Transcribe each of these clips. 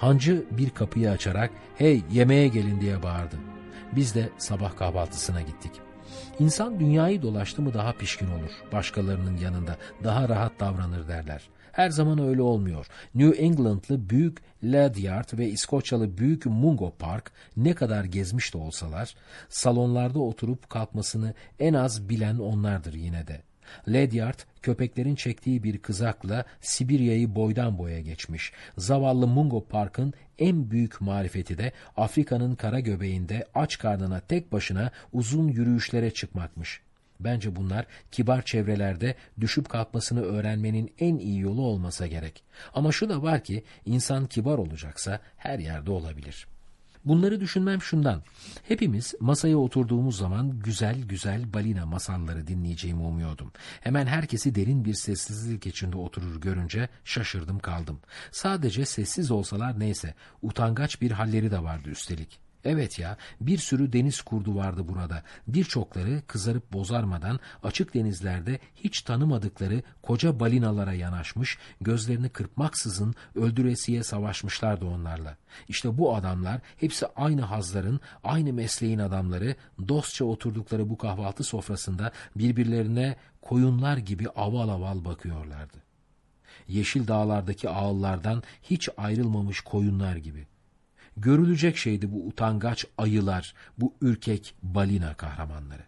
Hancı bir kapıyı açarak hey yemeğe gelin diye bağırdı. Biz de sabah kahvaltısına gittik. İnsan dünyayı dolaştı mı daha pişkin olur. Başkalarının yanında daha rahat davranır derler. Her zaman öyle olmuyor. New Englandlı büyük Ledyard ve İskoçyalı büyük Mungo Park ne kadar gezmiş de olsalar, salonlarda oturup kalkmasını en az bilen onlardır yine de. Ledyard köpeklerin çektiği bir kızakla Sibirya'yı boydan boya geçmiş. Zavallı Mungo Park'ın en büyük marifeti de Afrika'nın kara göbeğinde aç karnına tek başına uzun yürüyüşlere çıkmakmış. Bence bunlar kibar çevrelerde düşüp kalkmasını öğrenmenin en iyi yolu olmasa gerek. Ama şu da var ki insan kibar olacaksa her yerde olabilir.'' Bunları düşünmem şundan. Hepimiz masaya oturduğumuz zaman güzel güzel balina masalları dinleyeceğimi umuyordum. Hemen herkesi derin bir sessizlik içinde oturur görünce şaşırdım kaldım. Sadece sessiz olsalar neyse, utangaç bir halleri de vardı üstelik. Evet ya, bir sürü deniz kurdu vardı burada. Birçokları kızarıp bozarmadan açık denizlerde hiç tanımadıkları koca balinalara yanaşmış, gözlerini kırpmaksızın öldüresiye savaşmışlardı onlarla. İşte bu adamlar hepsi aynı hazların, aynı mesleğin adamları, dostça oturdukları bu kahvaltı sofrasında birbirlerine koyunlar gibi aval aval bakıyorlardı. Yeşil dağlardaki ağıllardan hiç ayrılmamış koyunlar gibi. Görülecek şeydi bu utangaç ayılar, bu ürkek balina kahramanları.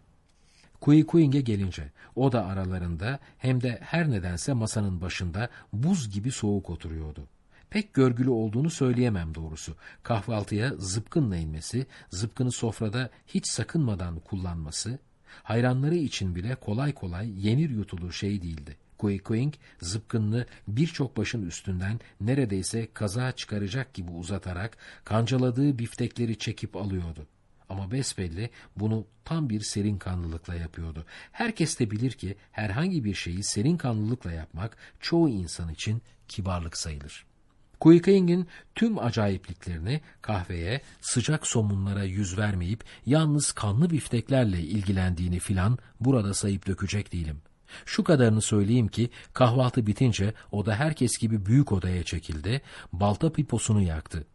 Kuikuing'e gelince o da aralarında hem de her nedense masanın başında buz gibi soğuk oturuyordu. Pek görgülü olduğunu söyleyemem doğrusu. Kahvaltıya zıpkınla inmesi, zıpkını sofrada hiç sakınmadan kullanması, hayranları için bile kolay kolay yenir yutulur şey değildi. Kuikuing zıpkınını birçok başın üstünden neredeyse kaza çıkaracak gibi uzatarak kancaladığı biftekleri çekip alıyordu. Ama besbelli bunu tam bir serin kanlılıkla yapıyordu. Herkes de bilir ki herhangi bir şeyi serin kanlılıkla yapmak çoğu insan için kibarlık sayılır. Kuikuing'in tüm acayipliklerini kahveye, sıcak somunlara yüz vermeyip yalnız kanlı bifteklerle ilgilendiğini filan burada sayıp dökecek değilim.'' Şu kadarını söyleyeyim ki kahvaltı bitince o da herkes gibi büyük odaya çekildi, balta piposunu yaktı.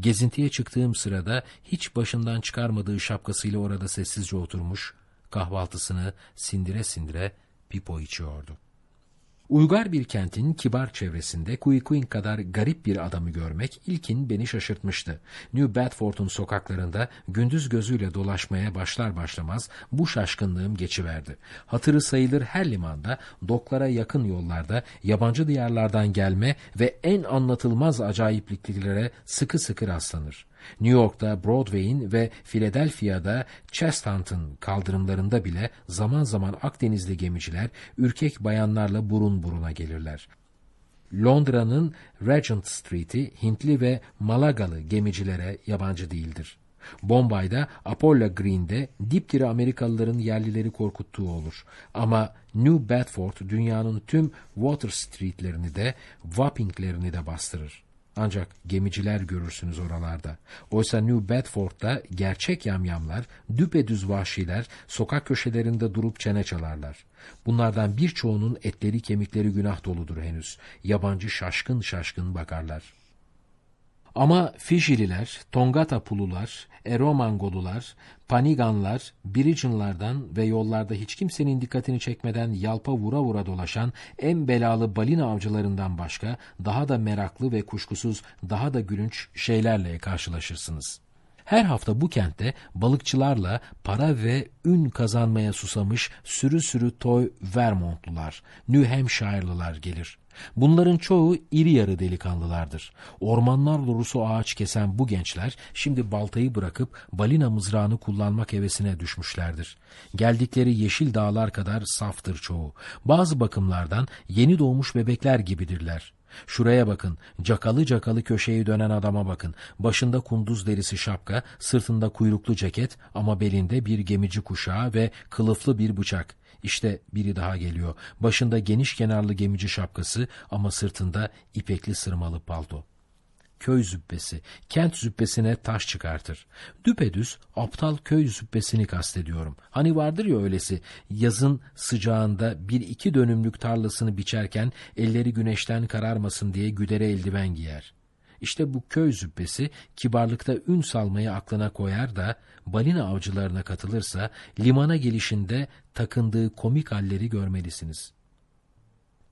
Gezintiye çıktığım sırada hiç başından çıkarmadığı şapkasıyla orada sessizce oturmuş, kahvaltısını sindire sindire pipo içiyordu. Uygar bir kentin kibar çevresinde Kuikuin kadar garip bir adamı görmek ilkin beni şaşırtmıştı. New Bedford'un sokaklarında gündüz gözüyle dolaşmaya başlar başlamaz bu şaşkınlığım geçiverdi. Hatırı sayılır her limanda, doklara yakın yollarda, yabancı diyarlardan gelme ve en anlatılmaz acayipliklere sıkı sıkı rastlanır. New York'ta Broadway'in ve Philadelphia'da Chestnut'ın kaldırımlarında bile zaman zaman Akdenizli gemiciler ürkek bayanlarla burun buruna gelirler. Londra'nın Regent Street'i Hintli ve Malagalı gemicilere yabancı değildir. Bombay'da Apollo Green'de dipdiri Amerikalıların yerlileri korkuttuğu olur. Ama New Bedford dünyanın tüm Water Street'lerini de Wapping'lerini de bastırır. Ancak gemiciler görürsünüz oralarda. Oysa New Bedford'da gerçek yamyamlar, düpedüz vahşiler sokak köşelerinde durup çene çalarlar. Bunlardan birçoğunun etleri kemikleri günah doludur henüz. Yabancı şaşkın şaşkın bakarlar. Ama Fijililer, Tongatapulular, Eromangolular, Paniganlar, Biricinlardan ve yollarda hiç kimsenin dikkatini çekmeden yalpa vura vura dolaşan en belalı balina avcılarından başka daha da meraklı ve kuşkusuz daha da gülünç şeylerle karşılaşırsınız. Her hafta bu kentte balıkçılarla para ve ün kazanmaya susamış sürü sürü toy Vermontlular, New Hampshire'lılar gelir. Bunların çoğu iri yarı delikanlılardır. Ormanlar doğrusu ağaç kesen bu gençler şimdi baltayı bırakıp balina mızrağını kullanmak hevesine düşmüşlerdir. Geldikleri yeşil dağlar kadar saftır çoğu. Bazı bakımlardan yeni doğmuş bebekler gibidirler. Şuraya bakın, cakalı cakalı köşeyi dönen adama bakın. Başında kunduz derisi şapka, sırtında kuyruklu ceket ama belinde bir gemici kuşağı ve kılıflı bir bıçak. İşte biri daha geliyor. Başında geniş kenarlı gemici şapkası ama sırtında ipekli sırmalı palto. Köy züppesi, kent züppesine taş çıkartır. Düpedüz aptal köy züppesini kastediyorum. Hani vardır ya öylesi, yazın sıcağında bir iki dönümlük tarlasını biçerken elleri güneşten kararmasın diye güdere eldiven giyer. İşte bu köy züppesi kibarlıkta ün salmayı aklına koyar da balina avcılarına katılırsa limana gelişinde takındığı komik halleri görmelisiniz.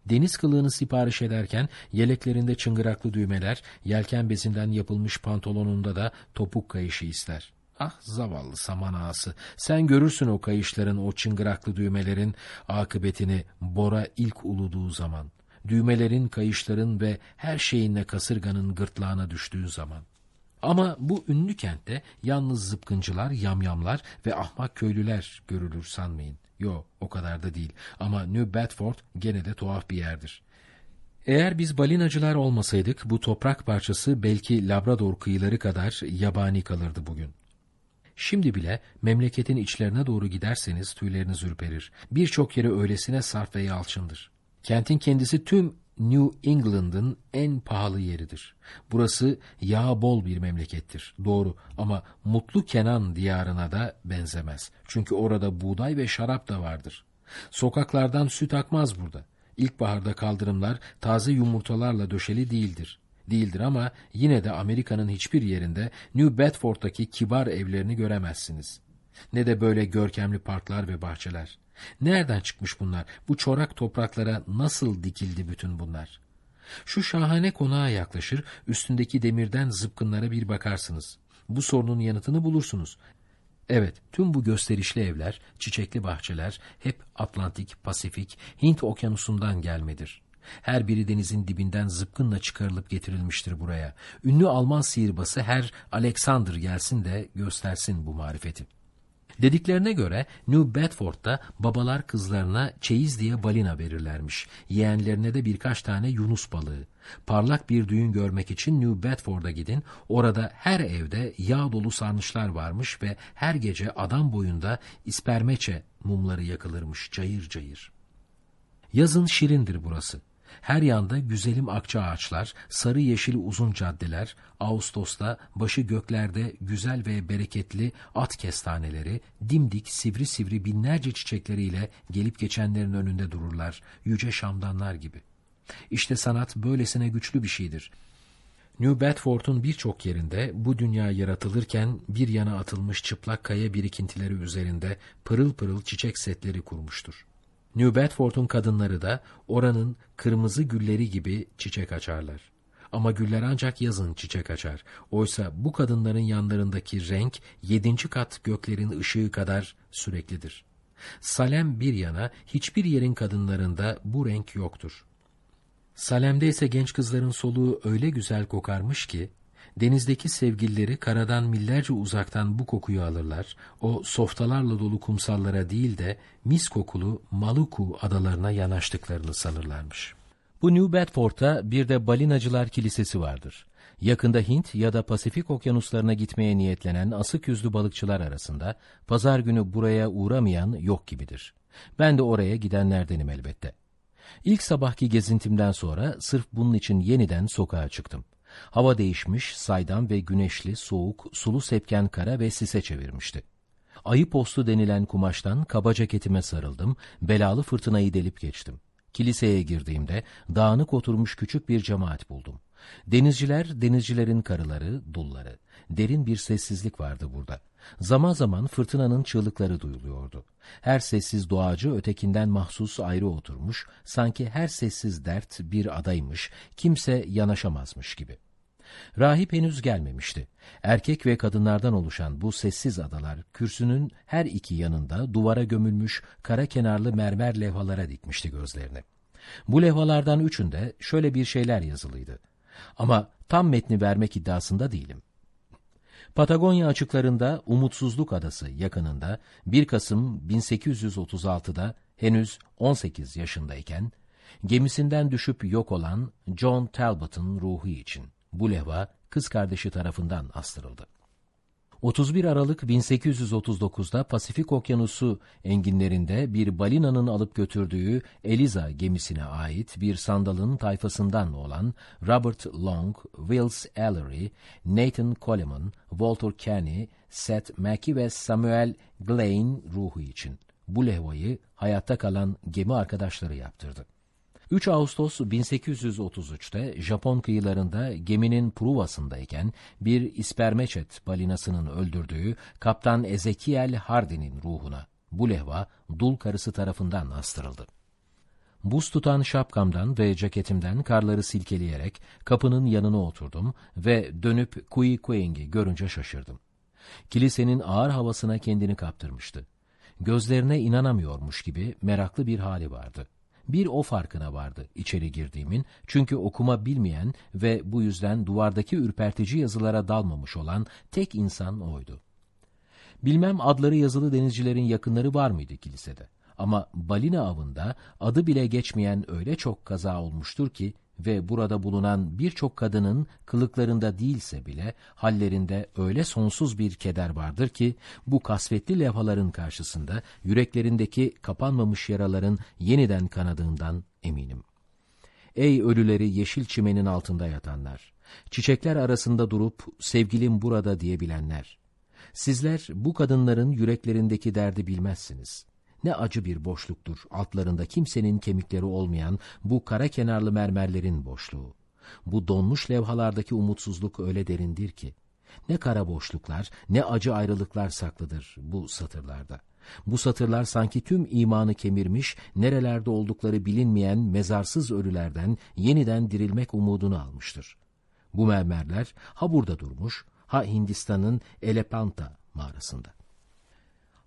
Deniz kılığını sipariş ederken yeleklerinde çıngıraklı düğmeler, yelken bezinden yapılmış pantolonunda da topuk kayışı ister. Ah zavallı saman ağası, sen görürsün o kayışların, o çıngıraklı düğmelerin akıbetini Bora ilk uluduğu zaman. Düğmelerin, kayışların ve her şeyinle kasırganın gırtlağına düştüğü zaman. Ama bu ünlü kentte yalnız zıpkıncılar, yamyamlar ve ahmak köylüler görülür sanmayın. Yo, o kadar da değil. Ama New Bedford gene de tuhaf bir yerdir. Eğer biz balinacılar olmasaydık bu toprak parçası belki Labrador kıyıları kadar yabani kalırdı bugün. Şimdi bile memleketin içlerine doğru giderseniz tüyleriniz ürperir. Birçok yeri öylesine sarf ve yalçındır. Kentin kendisi tüm New England'ın en pahalı yeridir. Burası yağ bol bir memlekettir. Doğru ama Mutlu Kenan diyarına da benzemez. Çünkü orada buğday ve şarap da vardır. Sokaklardan süt akmaz burada. İlkbaharda kaldırımlar taze yumurtalarla döşeli değildir. Değildir ama yine de Amerika'nın hiçbir yerinde New Bedford'daki kibar evlerini göremezsiniz. Ne de böyle görkemli parklar ve bahçeler. Nereden çıkmış bunlar? Bu çorak topraklara nasıl dikildi bütün bunlar? Şu şahane konağa yaklaşır, üstündeki demirden zıpkınlara bir bakarsınız. Bu sorunun yanıtını bulursunuz. Evet, tüm bu gösterişli evler, çiçekli bahçeler hep Atlantik, Pasifik, Hint okyanusundan gelmedir. Her biri denizin dibinden zıpkınla çıkarılıp getirilmiştir buraya. Ünlü Alman sihirbası her Alexander gelsin de göstersin bu marifeti. Dediklerine göre New Bedford'da babalar kızlarına çeyiz diye balina verirlermiş. Yeğenlerine de birkaç tane yunus balığı. Parlak bir düğün görmek için New Bedford'a gidin. Orada her evde yağ dolu sarnıçlar varmış ve her gece adam boyunda ispermeçe mumları yakılırmış cayır cayır. Yazın şirindir burası. Her yanda güzelim akça ağaçlar, sarı yeşil uzun caddeler, Ağustos'ta başı göklerde güzel ve bereketli at kestaneleri, dimdik sivri sivri binlerce çiçekleriyle gelip geçenlerin önünde dururlar, yüce şamdanlar gibi. İşte sanat böylesine güçlü bir şeydir. New Bedford'un birçok yerinde bu dünya yaratılırken bir yana atılmış çıplak kaya birikintileri üzerinde pırıl pırıl çiçek setleri kurmuştur. New Bedford'un kadınları da oranın kırmızı gülleri gibi çiçek açarlar. Ama güller ancak yazın çiçek açar. Oysa bu kadınların yanlarındaki renk yedinci kat göklerin ışığı kadar süreklidir. Salem bir yana hiçbir yerin kadınlarında bu renk yoktur. Salem'de ise genç kızların soluğu öyle güzel kokarmış ki Denizdeki sevgilileri karadan millerce uzaktan bu kokuyu alırlar. O softalarla dolu kumsallara değil de mis kokulu Maluku adalarına yanaştıklarını sanırlarmış. Bu New Bedford'ta bir de Balinacılar Kilisesi vardır. Yakında Hint ya da Pasifik okyanuslarına gitmeye niyetlenen asık yüzlü balıkçılar arasında pazar günü buraya uğramayan yok gibidir. Ben de oraya gidenlerdenim elbette. İlk sabahki gezintimden sonra sırf bunun için yeniden sokağa çıktım. Hava değişmiş, saydam ve güneşli, soğuk, sulu sepken kara ve sise çevirmişti. Ayı postu denilen kumaştan kaba ceketime sarıldım, belalı fırtınayı delip geçtim. Kiliseye girdiğimde dağınık oturmuş küçük bir cemaat buldum. Denizciler, denizcilerin karıları, dulları. Derin bir sessizlik vardı burada. Zaman zaman fırtınanın çığlıkları duyuluyordu. Her sessiz doğacı ötekinden mahsus ayrı oturmuş, sanki her sessiz dert bir adaymış, kimse yanaşamazmış gibi. Rahip henüz gelmemişti. Erkek ve kadınlardan oluşan bu sessiz adalar, kürsünün her iki yanında duvara gömülmüş kara kenarlı mermer levhalara dikmişti gözlerini. Bu levhalardan üçünde şöyle bir şeyler yazılıydı. Ama tam metni vermek iddiasında değilim. Patagonya açıklarında Umutsuzluk Adası yakınında 1 Kasım 1836'da henüz 18 yaşındayken gemisinden düşüp yok olan John Talbot'ın ruhu için bu levha kız kardeşi tarafından astırıldı. 31 Aralık 1839'da Pasifik Okyanusu enginlerinde bir balinanın alıp götürdüğü Eliza gemisine ait bir sandalın tayfasından olan Robert Long, Wills Ellery, Nathan Coleman, Walter Kenny, Seth Mackey ve Samuel Glein ruhu için bu levhayı hayatta kalan gemi arkadaşları yaptırdı. 3 Ağustos 1833'te Japon kıyılarında geminin pruvasındayken bir ispermeçet balinasının öldürdüğü Kaptan Ezekiel Hardin'in ruhuna bu lehva dul karısı tarafından astırıldı. Buz tutan şapkamdan ve ceketimden karları silkeleyerek kapının yanına oturdum ve dönüp Kui Kueng'i görünce şaşırdım. Kilisenin ağır havasına kendini kaptırmıştı. Gözlerine inanamıyormuş gibi meraklı bir hali vardı. Bir o farkına vardı içeri girdiğimin çünkü okuma bilmeyen ve bu yüzden duvardaki ürpertici yazılara dalmamış olan tek insan oydu. Bilmem adları yazılı denizcilerin yakınları var mıydı kilisede? Ama balina avında adı bile geçmeyen öyle çok kaza olmuştur ki ve burada bulunan birçok kadının kılıklarında değilse bile hallerinde öyle sonsuz bir keder vardır ki bu kasvetli levhaların karşısında yüreklerindeki kapanmamış yaraların yeniden kanadığından eminim. Ey ölüleri yeşil çimenin altında yatanlar! Çiçekler arasında durup sevgilim burada diyebilenler! Sizler bu kadınların yüreklerindeki derdi bilmezsiniz. Ne acı bir boşluktur altlarında kimsenin kemikleri olmayan bu kara kenarlı mermerlerin boşluğu. Bu donmuş levhalardaki umutsuzluk öyle derindir ki. Ne kara boşluklar, ne acı ayrılıklar saklıdır bu satırlarda. Bu satırlar sanki tüm imanı kemirmiş, nerelerde oldukları bilinmeyen mezarsız ölülerden yeniden dirilmek umudunu almıştır. Bu mermerler ha burada durmuş, ha Hindistan'ın Elepanta mağarasında.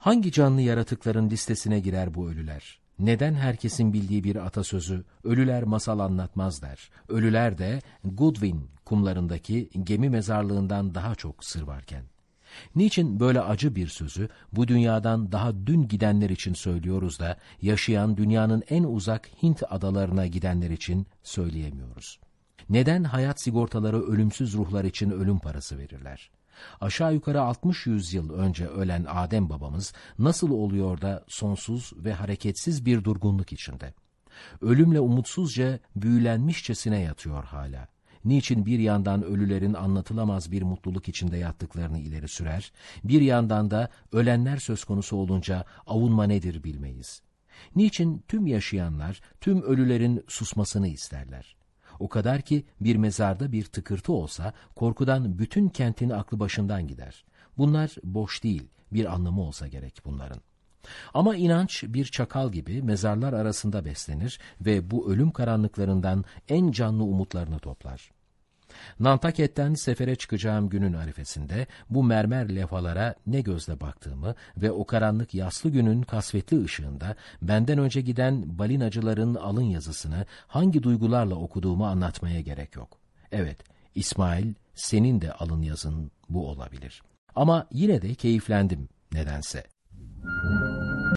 Hangi canlı yaratıkların listesine girer bu ölüler? Neden herkesin bildiği bir atasözü, ölüler masal anlatmaz der. Ölüler de Goodwin kumlarındaki gemi mezarlığından daha çok sır varken. Niçin böyle acı bir sözü bu dünyadan daha dün gidenler için söylüyoruz da yaşayan dünyanın en uzak Hint adalarına gidenler için söyleyemiyoruz? Neden hayat sigortaları ölümsüz ruhlar için ölüm parası verirler? Aşağı yukarı 60 yıl önce ölen Adem babamız nasıl oluyor da sonsuz ve hareketsiz bir durgunluk içinde? Ölümle umutsuzca büyülenmişçesine yatıyor hala. Niçin bir yandan ölülerin anlatılamaz bir mutluluk içinde yattıklarını ileri sürer, bir yandan da ölenler söz konusu olunca avunma nedir bilmeyiz. Niçin tüm yaşayanlar, tüm ölülerin susmasını isterler? O kadar ki bir mezarda bir tıkırtı olsa korkudan bütün kentin aklı başından gider. Bunlar boş değil, bir anlamı olsa gerek bunların. Ama inanç bir çakal gibi mezarlar arasında beslenir ve bu ölüm karanlıklarından en canlı umutlarını toplar. Nantaket'ten sefere çıkacağım günün arifesinde bu mermer levhalara ne gözle baktığımı ve o karanlık yaslı günün kasvetli ışığında benden önce giden balinacıların alın yazısını hangi duygularla okuduğumu anlatmaya gerek yok. Evet, İsmail senin de alın yazın bu olabilir. Ama yine de keyiflendim nedense. Müzik